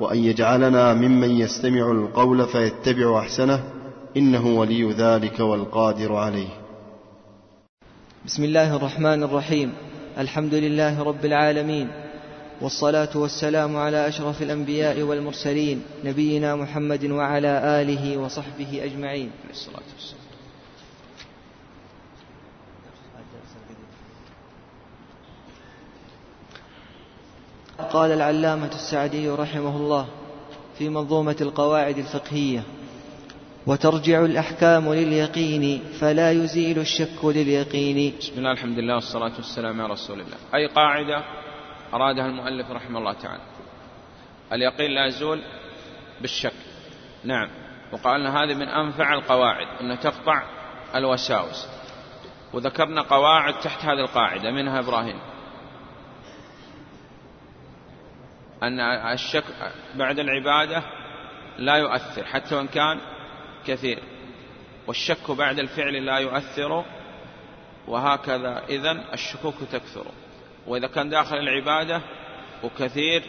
وأن يجعلنا ممن يستمع القول فيتبع أحسنه إنه ولي ذلك والقادر عليه. بسم الله الرحمن الرحيم. الحمد لله رب العالمين والصلاة والسلام على أشرف الأنبياء والمرسلين نبينا محمد وعلى آله وصحبه أجمعين. الصلاة والسلام قال العلامة السعدي رحمه الله في منظومة القواعد الفقهية وترجع الأحكام لليقين فلا يزيل الشك لليقين. بسم الله الحمد لله والصلاة والسلام على رسول الله. أي قاعدة أرادها المؤلف رحمه الله تعالى. اليقين لا يزول بالشك. نعم. وقالنا هذه من أنفع القواعد أنها تقطع الوساوس. وذكرنا قواعد تحت هذه القاعدة منها إبراهيم. أن الشك بعد العبادة لا يؤثر حتى وإن كان كثير. والشك بعد الفعل لا يؤثر وهكذا إذن الشكوك تكثر. وإذا كان داخل العبادة وكثير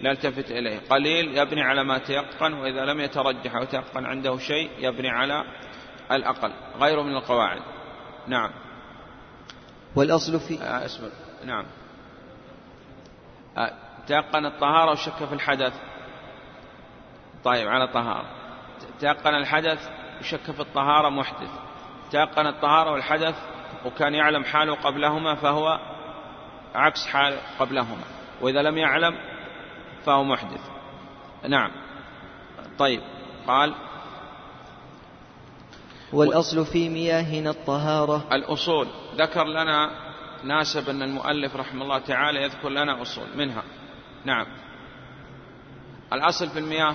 لا يلتفت إليه. قليل يبني على ما تيقن وإذا لم يترجح أو تيقن عنده شيء يبني على الأقل. غيره من القواعد. نعم. والأصل في آه نعم. آه تيقن الطهارة وشك في الحدث. طيب على طهارة تيقن الحدث وشك في الطهارة محدث. تيقن الطهارة والحدث وكان يعلم حاله قبلهما فهو عكس حال قبلهما. وإذا لم يعلم فهو محدث. نعم. طيب قال والأصل في مياهنا الطهارة. الأصول. ذكر لنا ناسب أن المؤلف رحمه الله تعالى يذكر لنا أصول منها. نعم. الأصل في المياه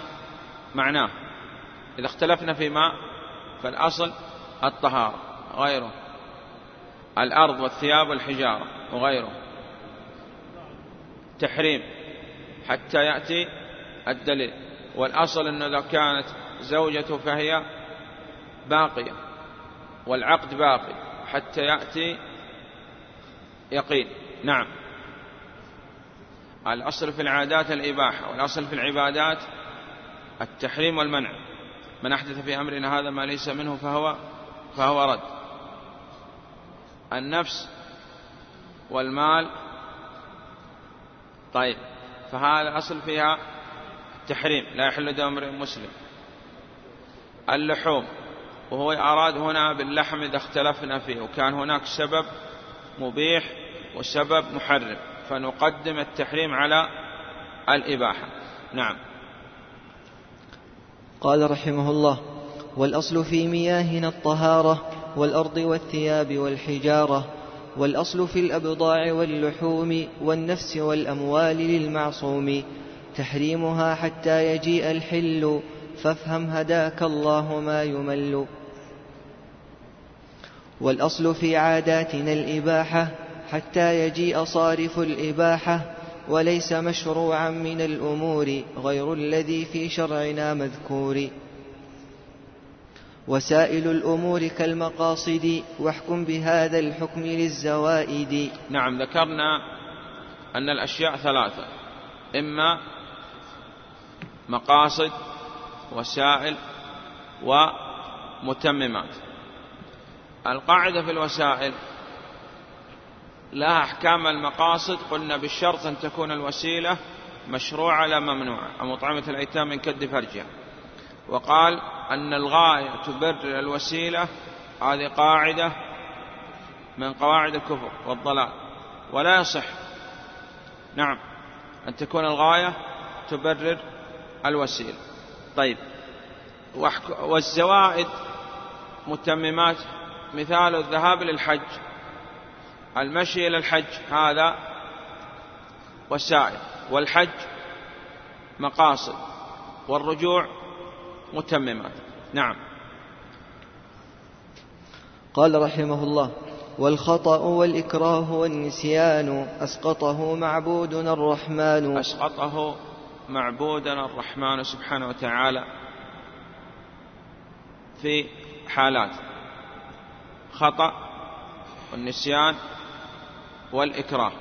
معناه. إذا اختلفنا في ماء فالأصل الطهارة غيره الأرض والثياب والحجارة وغيره. تحريم حتى يأتي الدليل. والأصل أنه إذا كانت زوجته فهي باقية والعقد باقي حتى يأتي يقين. نعم. الأصل في العادات الإباحة والأصل في العبادات التحريم والمنع. من أحدث في أمرنا هذا ما ليس منه فهو فهو رد. النفس والمال طيب فهذا الأصل فيها التحريم لا يحل دم امرئ مسلم. اللحوم وهو أراد هنا باللحم إذا اختلفنا فيه وكان هناك سبب مبيح وسبب محرم. فنقدم التحريم على الإباحة. نعم. قال رحمه الله والأصل في مياهنا الطهارة والأرض والثياب والحجارة والأصل في الأبضاع واللحوم والنفس والأموال للمعصوم. تحريمها حتى يجيء الحل فافهم هداك الله ما يمل. والأصل في عاداتنا الإباحة حتى يجيء صارف الإباحة وليس مشروعا من الأمور غير الذي في شرعنا مذكور. وسائل الأمور كالمقاصد واحكم بهذا الحكم للزوائد. نعم ذكرنا أن الأشياء ثلاثة. إما مقاصد وسائل ومتممات. القاعدة في الوسائل لها أحكام المقاصد قلنا بالشرط أن تكون الوسيلة مشروعة لا ممنوعة أمطعمة الأيتام من كد فرجها. وقال أن الغاية تبرر الوسيلة هذه قاعدة من قواعد الكفر والضلال ولا يصح. نعم أن تكون الغاية تبرر الوسيلة. طيب والزوائد متممات مثال الذهاب للحج. المشي إلى الحج هذا وسائل. والحج مقاصد والرجوع متممات. نعم. قال رحمه الله والخطأ والإكراه والنسيان أسقطه معبودنا الرحمن. أسقطه معبودنا الرحمن سبحانه وتعالى في حالات خطأ والنسيان والإكراه.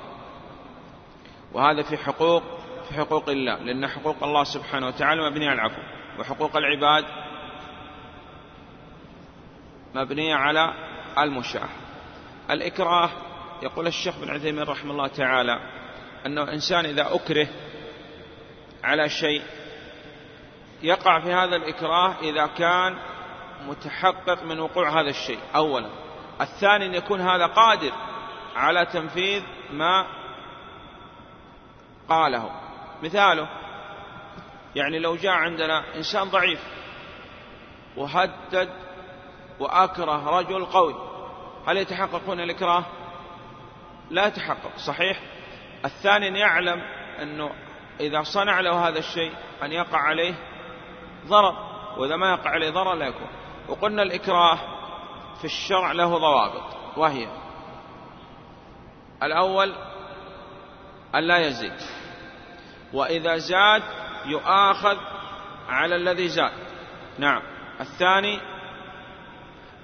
وهذا في حقوق في حقوق الله لأن حقوق الله سبحانه وتعالى مبنية على العفو وحقوق العباد مبنية على المشاح الإكراه يقول الشيخ بن عثيمين رحمه الله تعالى أنه إنسان إذا أكره على شيء يقع في هذا الإكراه إذا كان متحقق من وقوع هذا الشيء أولا. الثاني أن يكون هذا قادر على تنفيذ ما قاله. مثاله يعني لو جاء عندنا إنسان ضعيف وهدد وأكره رجل قوي هل يتحقق هنا الإكراه؟ لا يتحقق صحيح؟ الثاني أن يعلم أنه إذا صنع له هذا الشيء أن يقع عليه ضرر وإذا ما يقع عليه ضرر لا يكون. وقلنا الإكراه في الشرع له ضوابط وهي الأول أن لا يزيد. وإذا زاد يؤاخذ على الذي زاد. نعم. الثاني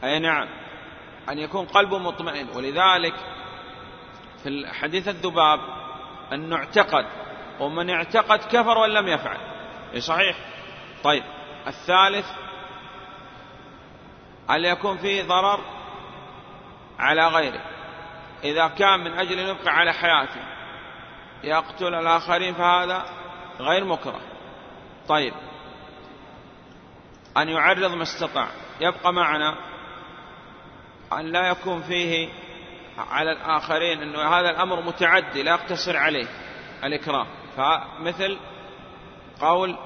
أي نعم أن يكون قلبه مطمئن. ولذلك في حديث الذباب أنه اعتقد ومن اعتقد كفر وإن لم يفعل. اي صحيح؟ طيب. الثالث أن يكون فيه ضرر على غيره؟ إذا كان من أجل أن يبقى على حياته يقتل الآخرين فهذا غير مكره. طيب. أن يعرض ما استطاع. يبقى معنا أن لا يكون فيه على الآخرين أنه هذا الأمر متعدي لا يقتصر عليه الإكراه فمثل قول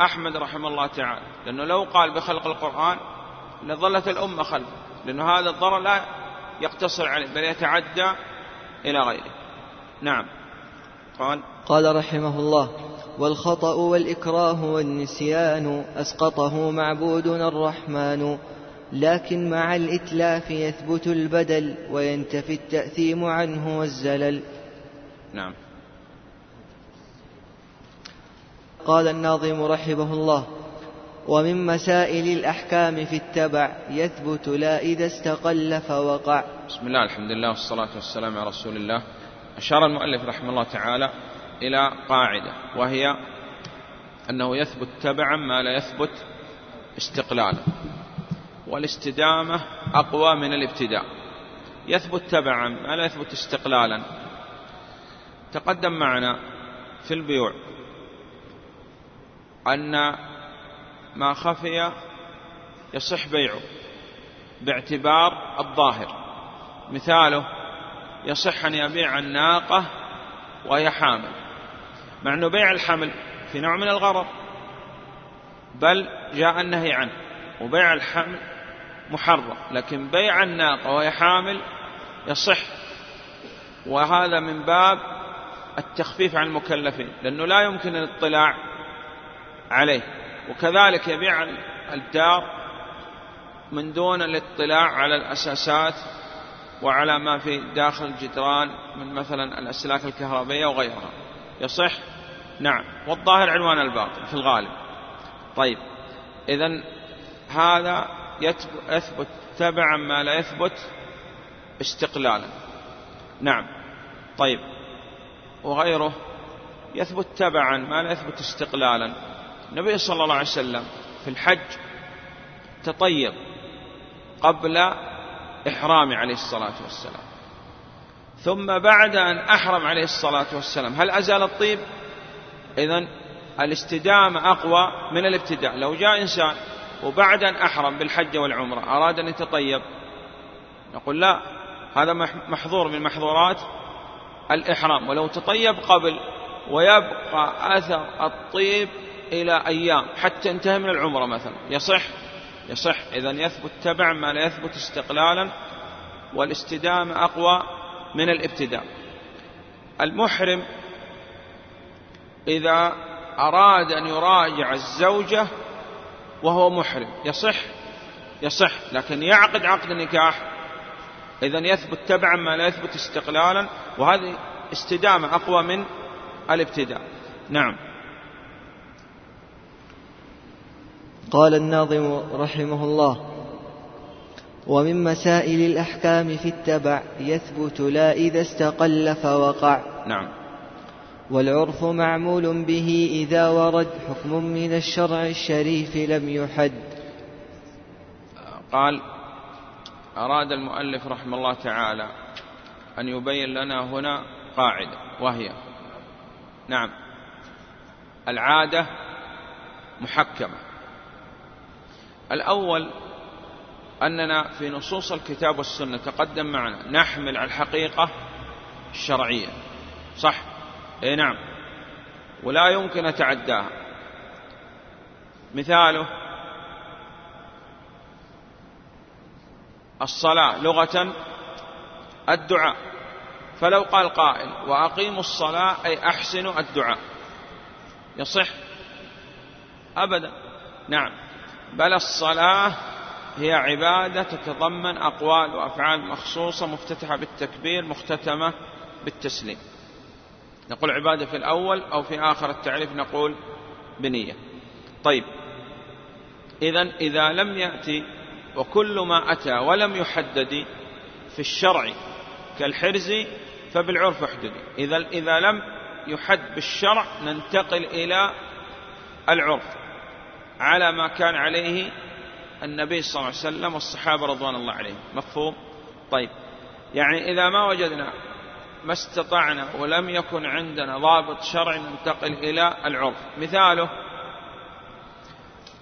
أحمد رحمه الله تعالى لأنه لو قال بخلق القرآن لظلت الأمة خلفه لأنه هذا الضرر لا يقتصر عليه بل يتعدى إلى غيره. نعم. قال قال رحمه الله والخطأ والإكراه والنسيان أسقطه معبودنا الرحمن لكن مع الإتلاف يثبت البدل وينتفي التأثيم عنه والزلل. نعم. قال الناظم رحمه الله ومن مسائل الأحكام في التبع يثبت لا إذا استقل فوقع. بسم الله الحمد لله والصلاة والسلام على رسول الله. أشار المؤلف رحمه الله تعالى إلى قاعدة وهي أنه يثبت تبعا ما لا يثبت استقلالا. والاستدامة أقوى من الابتداء. يثبت تبعا ما لا يثبت استقلالا. تقدم معنا في البيوع أن ما خفي يصح بيعه باعتبار الظاهر. مثاله يصح أن يبيع الناقة وهي حامل. مع أنه بيع الحمل في نوع من الغرض بل جاء النهي عنه وبيع الحمل محرم. لكن بيع الناقة وهي حامل يصح. وهذا من باب التخفيف عن المكلفين لأنه لا يمكن الاطلاع عليه. وكذلك يبيع الدار من دون الاطلاع على الأساسات وعلى ما في داخل الجدران من مثلا الأسلاك الكهربائية وغيرها. يصح؟ نعم. والظاهر عنوان الباطل في الغالب. طيب. إذا هذا يثبت تبعا ما لا يثبت استقلالا. نعم. طيب. وغيره يثبت تبعا ما لا يثبت استقلالا. النبي صلى الله عليه وسلم في الحج تطيب قبل إحرام عليه الصلاة والسلام. ثم بعد أن أحرم عليه الصلاة والسلام هل أزال الطيب؟ إذن الاستدامة أقوى من الابتداء. لو جاء إنسان وبعد أن أحرم بالحج والعمرة أراد أن يتطيب نقول لا هذا محظور من محظورات الإحرام. ولو تطيب قبل ويبقى أثر الطيب إلى أيام حتى انتهى من العمرة مثلا. يصح؟ يصح. إذا يثبت تبع ما لا يثبت استقلالا والاستدامة أقوى من الابتداء. المحرم إذا أراد أن يراجع الزوجة وهو محرم. يصح؟ يصح. لكن يعقد عقد النكاح إذا يثبت تبعا ما لا يثبت استقلالا وهذه استدامة أقوى من الابتداء. نعم. قال الناظم رحمه الله ومن مسائل الأحكام في التبع يثبت لا إذا استقل فوقع. نعم. والعرف معمول به إذا ورد حكم من الشرع الشريف لم يحد. قال أراد المؤلف رحمه الله تعالى أن يبين لنا هنا قاعدة وهي نعم. العادة محكمة. الأول أننا في نصوص الكتاب والسنة تقدم معنا نحمل على الحقيقة الشرعية. صح؟ اي نعم. ولا يمكن أتعداها. مثاله الصلاة لغة الدعاء. فلو قال قائل وأقيموا الصلاة أي أحسنوا الدعاء. يصح؟ أبدا. نعم. بل الصلاة هي عبادة تتضمن أقوال وأفعال مخصوصة مفتتحة بالتكبير مختتمة بالتسليم. نقول عبادة في الأول أو في آخر التعريف نقول بنية. طيب إذا إذا لم يأتي وكل ما أتى ولم يحدد في الشرع كالحرز فبالعرف احدد. إذا إذا لم يحد بالشرع ننتقل إلى العرف. على ما كان عليه النبي صلى الله عليه وسلم والصحابة رضوان الله عليهم. مفهوم؟ طيب. يعني إذا ما وجدنا ما استطعنا ولم يكن عندنا ضابط شرعي ننتقل إلى العرف. مثاله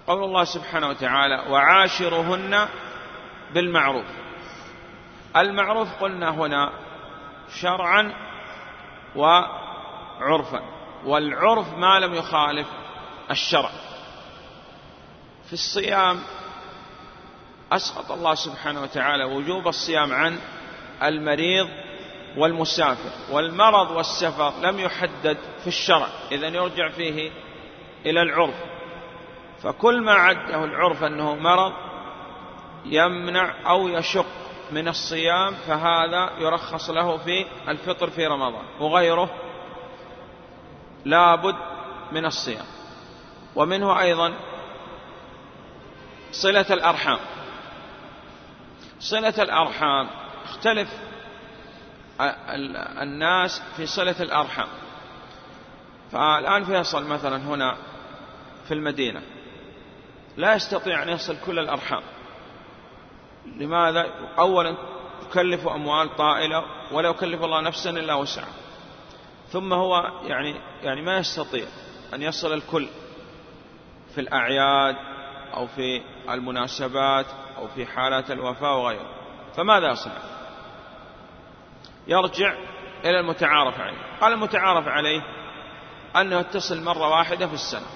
قول الله سبحانه وتعالى وعاشرهن بالمعروف. المعروف قلنا هنا شرعا وعرفا والعرف ما لم يخالف الشرع. في الصيام أسقط الله سبحانه وتعالى وجوب الصيام عن المريض والمسافر. والمرض والسفر لم يحدد في الشرع إذا يرجع فيه إلى العرف. فكل ما عده العرف أنه مرض يمنع أو يشق من الصيام فهذا يرخص له في الفطر في رمضان وغيره لابد من الصيام. ومنه أيضا صلة الأرحام. صلة الأرحام اختلف الناس في صلة الأرحام. فالآن فيصل مثلا هنا في المدينة. لا يستطيع أن يصل كل الأرحام. لماذا؟ أولا يكلف أموال طائلة ولا يكلف الله نفسا إلا وسعها. ثم هو يعني يعني ما يستطيع أن يصل الكل في الأعياد أو في المناسبات أو في حالات الوفاة وغيره. فماذا يصنع؟ يرجع إلى المتعارف عليه. قال المتعارف عليه أنه يتصل مرة واحدة في السنة.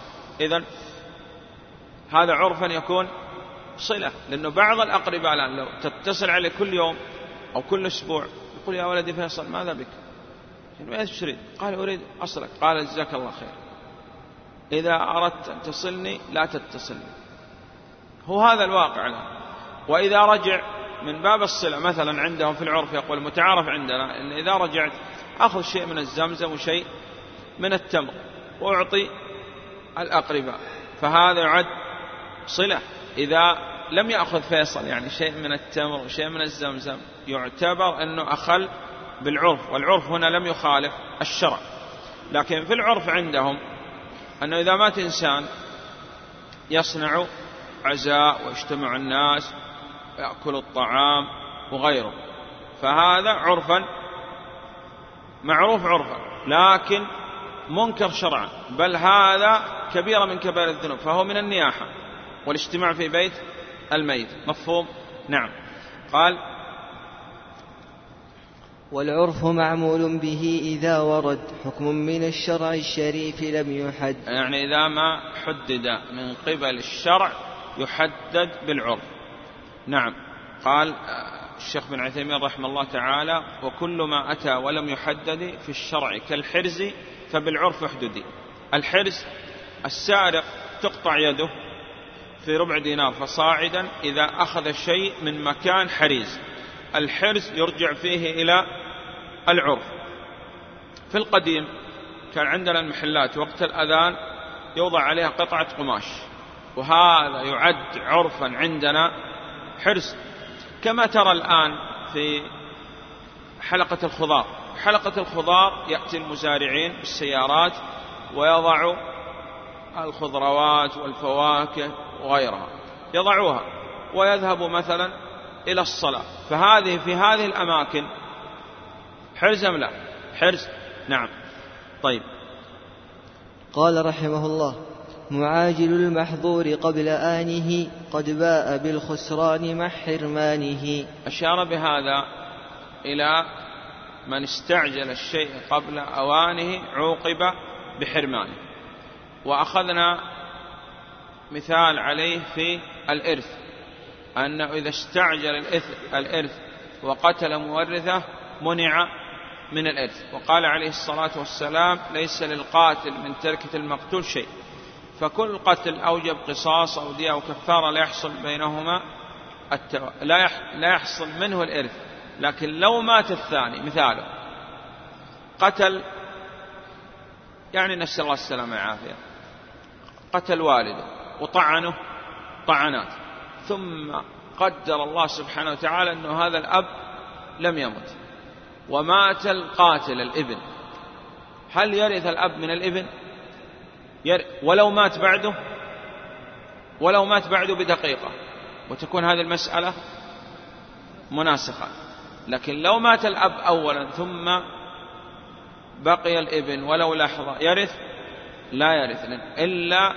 إذا هذا عرفا يكون صلة. لأنه بعض الأقرباء الآن لو تتصل عليه كل يوم أو كل أسبوع يقول يا ولدي فيصل ماذا بك؟ إيش تريد قال أريد أصلك. قال جزاك الله خير. إذا أردت أن تصلني لا تتصلني. هو هذا الواقع الآن. وإذا رجع من باب الصلة مثلا عندهم في العرف يقول متعارف عندنا إن إذا رجعت أخذ شيء من الزمزم وشيء من التمر وأعطي الأقرباء. فهذا يعد صلة. إذا لم يأخذ فيصل يعني شيء من التمر وشيء من الزمزم يعتبر أنه أخل بالعرف. والعرف هنا لم يخالف الشرع. لكن في العرف عندهم أنه إذا مات إنسان يصنع عزاء ويجتمع الناس ويأكل الطعام وغيره. فهذا عرفا معروف عرفا لكن منكر شرعا. بل هذا كبيرة من كبائر الذنوب فهو من النياحة والاجتماع في بيت الميت. مفهوم؟ نعم. قال والعرف معمول به إذا ورد حكم من الشرع الشريف لم يحد. يعني إذا ما حدد من قبل الشرع يحدد بالعرف. نعم. قال الشيخ بن عثيمين رحمه الله تعالى وكل ما أتى ولم يحدد في الشرع كالحرز فبالعرف احددي الحرز السارق تقطع يده في ربع دينار فصاعدا إذا أخذ شيء من مكان حريز. الحرز يرجع فيه إلى العرف. في القديم كان عندنا المحلات وقت الأذان يوضع عليها قطعة قماش. وهذا يعد عرفا عندنا. حرز كما ترى الآن في حلقة الخضار. حلقة الخضار يأتي المزارعين بالسيارات ويضعوا الخضروات والفواكه وغيرها. يضعوها ويذهب مثلا إلى الصلاة. فهذه في هذه الأماكن حرز أم لا؟ حرز. نعم. طيب. قال رحمه الله معاجل المحظور قبل آنه قد باء بالخسران مع حرمانه. أشار بهذا إلى من استعجل الشيء قبل أوانه عوقب بحرمانه. وأخذنا مثال عليه في الإرث أنه إذا استعجل الإرث وقتل مورثه منع من الإرث. وقال عليه الصلاة والسلام ليس للقاتل من تركة المقتول شيء. فكل قتل أوجب قصاص أو دية أو كفارة لا يحصل بينهما التو... لا, يح... لا يحصل منه الإرث. لكن لو مات الثاني مثاله. قتل يعني نسأل الله السلامة والعافية. قتل والده وطعنه طعنات. ثم قدر الله سبحانه وتعالى أنه هذا الأب لم يمت. ومات القاتل الإبن. هل يرث الأب من الإبن؟ ولو مات بعده ولو مات بعده بدقيقة. وتكون هذه المسألة مناسخة لكن لو مات الأب أولا ثم بقي الإبن ولو لحظة يرث؟ لا يرث. إلا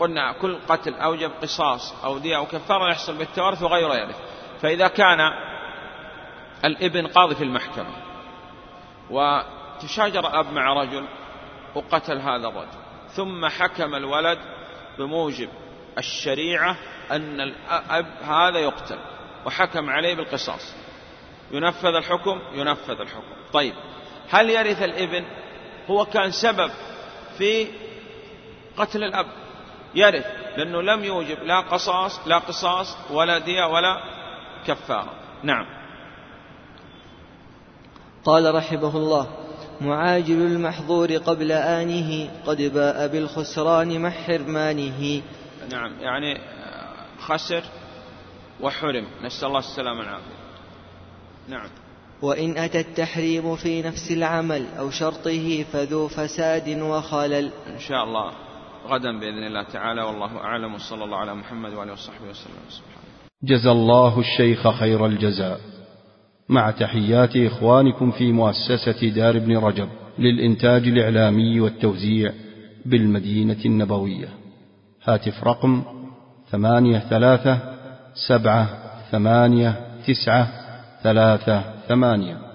قلنا كل قتل أوجب قصاص أو دية أو كفارة يحصل بالتوارث وغيره يرث. فإذا كان الإبن قاضي في المحكمة وتشاجر الأب مع رجل وقتل هذا الرجل. ثم حكم الولد بموجب الشريعة أن الأب هذا يقتل وحكم عليه بالقصاص. ينفذ الحكم ينفذ الحكم. طيب هل يرث الإبن؟ هو كان سبب في قتل الأب. يرث لأنه لم يوجب لا قصاص لا قصاص ولا دية ولا كفارة. نعم. قال رحمه الله معاجل المحظور قبل آنه قد باء بالخسران مع حرمانه نعم يعني خسر وحرم نسأل الله السلامة والعافية. نعم. وإن أتى التحريم في نفس العمل أو شرطه فذو فساد وخلل. إن شاء الله غدا بإذن الله تعالى والله أعلم وصلى الله على محمد وآله وصحبه وسلم. سبحانه. جزى الله الشيخ خير الجزاء. مع تحيات إخوانكم في مؤسسة دار ابن رجب للإنتاج الإعلامي والتوزيع بالمدينة النبوية. هاتف رقم ثمانية ثلاثة سبعة ثمانية تسعة ثلاثة ثمانية.